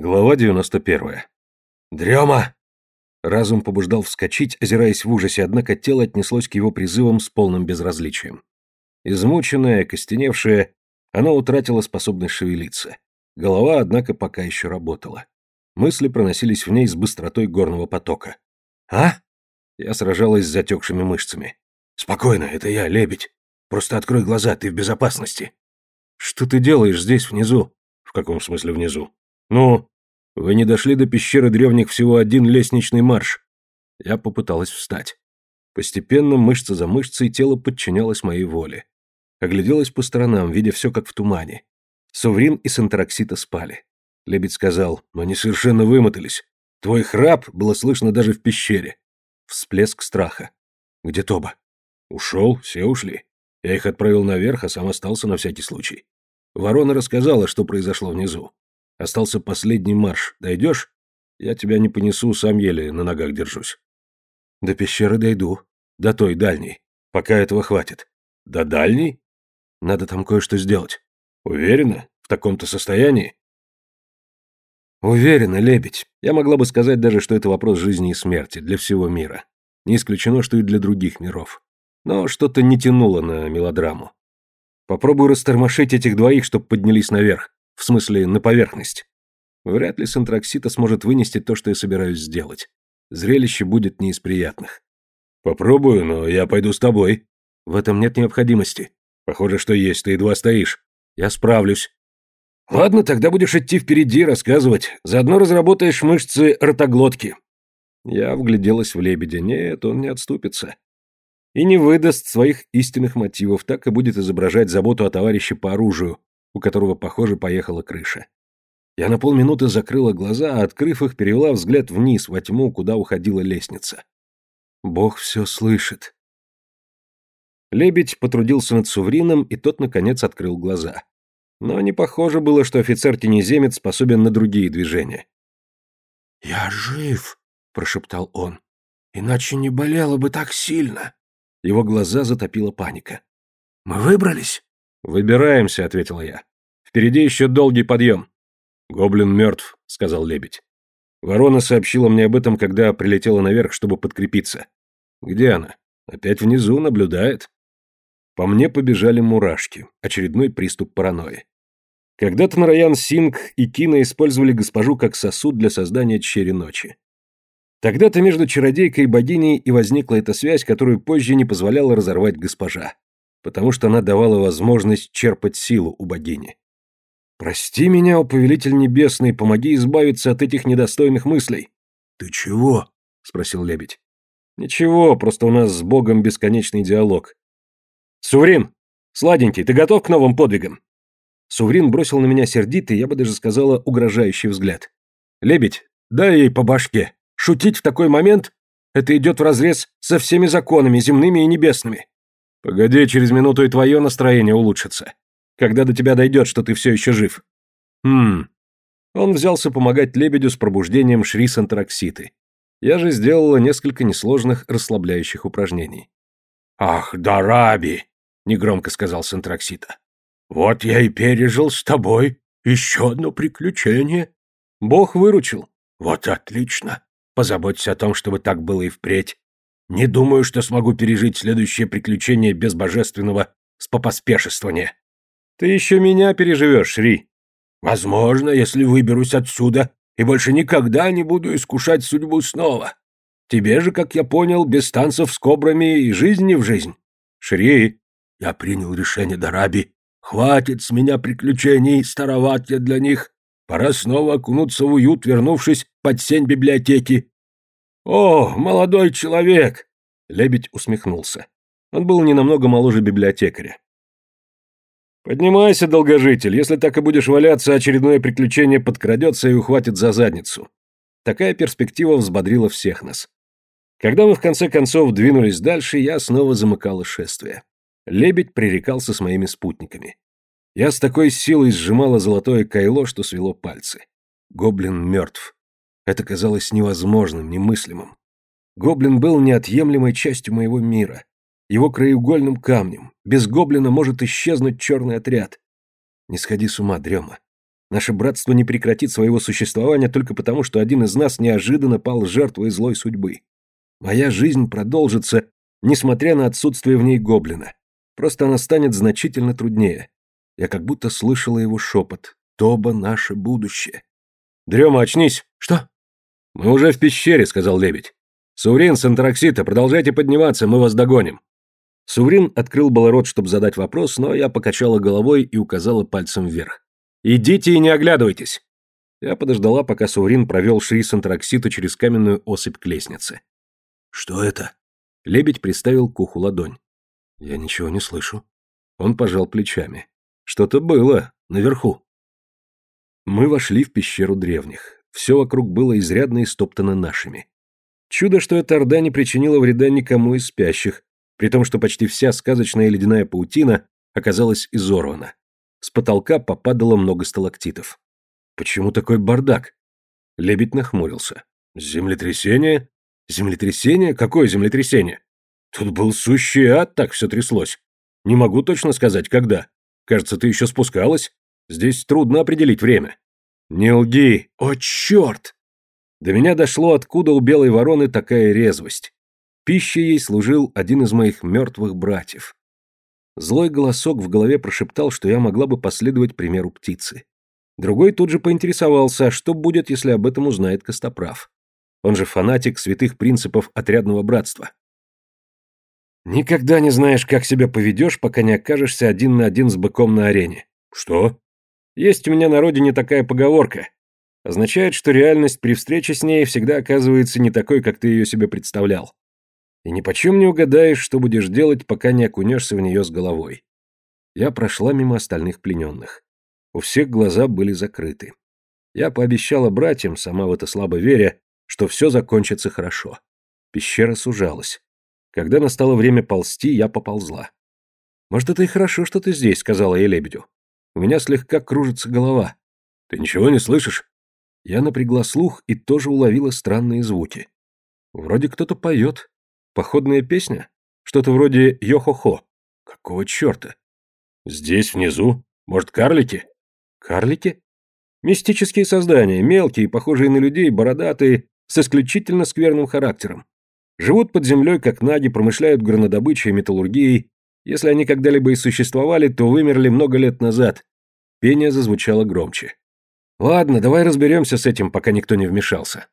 Глава 91. «Дрема!» Разум побуждал вскочить, озираясь в ужасе, однако тело отнеслось к его призывам с полным безразличием. Измученное, окостеневшее, оно утратило способность шевелиться. Голова, однако, пока еще работала. Мысли проносились в ней с быстротой горного потока. «А?» Я сражалась с затекшими мышцами. «Спокойно, это я, лебедь. Просто открой глаза, ты в безопасности». «Что ты делаешь здесь, внизу?» «В каком смысле внизу?» «Ну, вы не дошли до пещеры древних всего один лестничный марш». Я попыталась встать. Постепенно, мышца за мышцей, тело подчинялось моей воле. Огляделась по сторонам, видя все как в тумане. Суврин и Сантароксита спали. Лебедь сказал, но они совершенно вымотались. Твой храп было слышно даже в пещере. Всплеск страха. Где Тоба? Ушел, все ушли. Я их отправил наверх, а сам остался на всякий случай. Ворона рассказала, что произошло внизу. Остался последний марш. Дойдешь? Я тебя не понесу, сам еле на ногах держусь. До пещеры дойду. До той дальней. Пока этого хватит. До дальней? Надо там кое-что сделать. Уверена? В таком-то состоянии? Уверена, лебедь. Я могла бы сказать даже, что это вопрос жизни и смерти для всего мира. Не исключено, что и для других миров. Но что-то не тянуло на мелодраму. Попробую растормошить этих двоих, чтобы поднялись наверх. В смысле, на поверхность. Вряд ли Синтраксита сможет вынести то, что я собираюсь сделать. Зрелище будет не из приятных. Попробую, но я пойду с тобой. В этом нет необходимости. Похоже, что есть, ты едва стоишь. Я справлюсь. Ладно, тогда будешь идти впереди, рассказывать. Заодно разработаешь мышцы ротоглотки. Я вгляделась в лебедя. Нет, он не отступится. И не выдаст своих истинных мотивов, так и будет изображать заботу о товарище по оружию, у которого, похоже, поехала крыша. Я на полминуты закрыла глаза, а, открыв их, перевела взгляд вниз, во тьму, куда уходила лестница. Бог все слышит. Лебедь потрудился над Суврином, и тот, наконец, открыл глаза. Но не похоже было, что офицер-тенеземец способен на другие движения. «Я жив», — прошептал он. «Иначе не болело бы так сильно». Его глаза затопила паника. «Мы выбрались?» «Выбираемся», — ответила я. «Впереди еще долгий подъем». «Гоблин мертв», — сказал лебедь. Ворона сообщила мне об этом, когда прилетела наверх, чтобы подкрепиться. «Где она? Опять внизу, наблюдает». По мне побежали мурашки. Очередной приступ паранойи. Когда-то Нараян Синг и Кина использовали госпожу как сосуд для создания Черри Ночи. Тогда-то между чародейкой и богиней и возникла эта связь, которую позже не позволяла разорвать госпожа потому что она давала возможность черпать силу у богини. «Прости меня, о повелитель небесный, помоги избавиться от этих недостойных мыслей». «Ты чего?» — спросил лебедь. «Ничего, просто у нас с Богом бесконечный диалог». «Суврин! Сладенький, ты готов к новым подвигам?» Суврин бросил на меня сердитый, я бы даже сказала, угрожающий взгляд. «Лебедь, дай ей по башке. Шутить в такой момент — это идет вразрез со всеми законами, земными и небесными. Погоди, через минуту и твое настроение улучшится. Когда до тебя дойдет, что ты все еще жив. Хм. Он взялся помогать лебедю с пробуждением Шри Сантракситы. Я же сделала несколько несложных расслабляющих упражнений. «Ах, Дараби!» — негромко сказал Сантраксита. «Вот я и пережил с тобой еще одно приключение». «Бог выручил». «Вот отлично. Позаботься о том, чтобы так было и впредь. Не думаю, что смогу пережить следующее приключение без божественного спопоспешествования. Ты еще меня переживешь, Шри. Возможно, если выберусь отсюда и больше никогда не буду искушать судьбу снова. Тебе же, как я понял, без танцев с кобрами и жизни в жизнь. Шри, я принял решение, Дараби. Хватит с меня приключений, староват я для них. Пора снова окунуться в уют, вернувшись под сень библиотеки «О, молодой человек!» Лебедь усмехнулся. Он был не намного моложе библиотекаря. «Поднимайся, долгожитель, если так и будешь валяться, очередное приключение подкрадется и ухватит за задницу». Такая перспектива взбодрила всех нас. Когда мы в конце концов двинулись дальше, я снова замыкала шествие. Лебедь пререкался с моими спутниками. Я с такой силой сжимала золотое кайло, что свело пальцы. Гоблин мертв. Это казалось невозможным, немыслимым. Гоблин был неотъемлемой частью моего мира, его краеугольным камнем. Без гоблина может исчезнуть черный отряд. Не сходи с ума, дрема. Наше братство не прекратит своего существования только потому, что один из нас неожиданно пал жертвой злой судьбы. Моя жизнь продолжится, несмотря на отсутствие в ней гоблина. Просто она станет значительно труднее. Я как будто слышала его шепот. Тоба наше будущее. Дрема, очнись. Что? Мы уже в пещере, сказал лебедь. Саурин с Антараксита, продолжайте подниматься, мы вас догоним. Саурин открыл было рот, чтобы задать вопрос, но я покачала головой и указала пальцем вверх. «Идите и не оглядывайтесь!» Я подождала, пока Саурин провел Шри с Антараксита через каменную осыпь к лестнице. «Что это?» Лебедь приставил к уху ладонь. «Я ничего не слышу». Он пожал плечами. «Что-то было наверху». Мы вошли в пещеру древних. Все вокруг было изрядно истоптано нашими. Чудо, что эта орда не причинила вреда никому из спящих, при том, что почти вся сказочная ледяная паутина оказалась изорвана. С потолка попадало много сталактитов. Почему такой бардак? Лебедь нахмурился. Землетрясение? Землетрясение? Какое землетрясение? Тут был сущий ад, так все тряслось. Не могу точно сказать, когда. Кажется, ты еще спускалась. Здесь трудно определить время. Не лги. О, черт! До меня дошло, откуда у белой вороны такая резвость. Пищей ей служил один из моих мертвых братьев. Злой голосок в голове прошептал, что я могла бы последовать примеру птицы. Другой тут же поинтересовался, что будет, если об этом узнает Костоправ. Он же фанатик святых принципов отрядного братства. Никогда не знаешь, как себя поведешь, пока не окажешься один на один с быком на арене. Что? Есть у меня на родине такая поговорка означает, что реальность при встрече с ней всегда оказывается не такой, как ты ее себе представлял. И ни почем не угадаешь, что будешь делать, пока не окунешься в нее с головой. Я прошла мимо остальных плененных. У всех глаза были закрыты. Я пообещала братьям, сама в это слабо веря, что все закончится хорошо. Пещера сужалась. Когда настало время ползти, я поползла. «Может, это и хорошо, что ты здесь», — сказала я лебедю. «У меня слегка кружится голова». «Ты ничего не слышишь?» Я напрягла слух и тоже уловила странные звуки. Вроде кто-то поет. Походная песня? Что-то вроде «Йо-хо-хо». Какого черта? Здесь, внизу. Может, карлики? Карлики? Мистические создания, мелкие, похожие на людей, бородатые, с исключительно скверным характером. Живут под землей, как наги, промышляют гранодобычей и металлургией. Если они когда-либо и существовали, то вымерли много лет назад. Пение зазвучало громче. Ладно, давай разберемся с этим, пока никто не вмешался.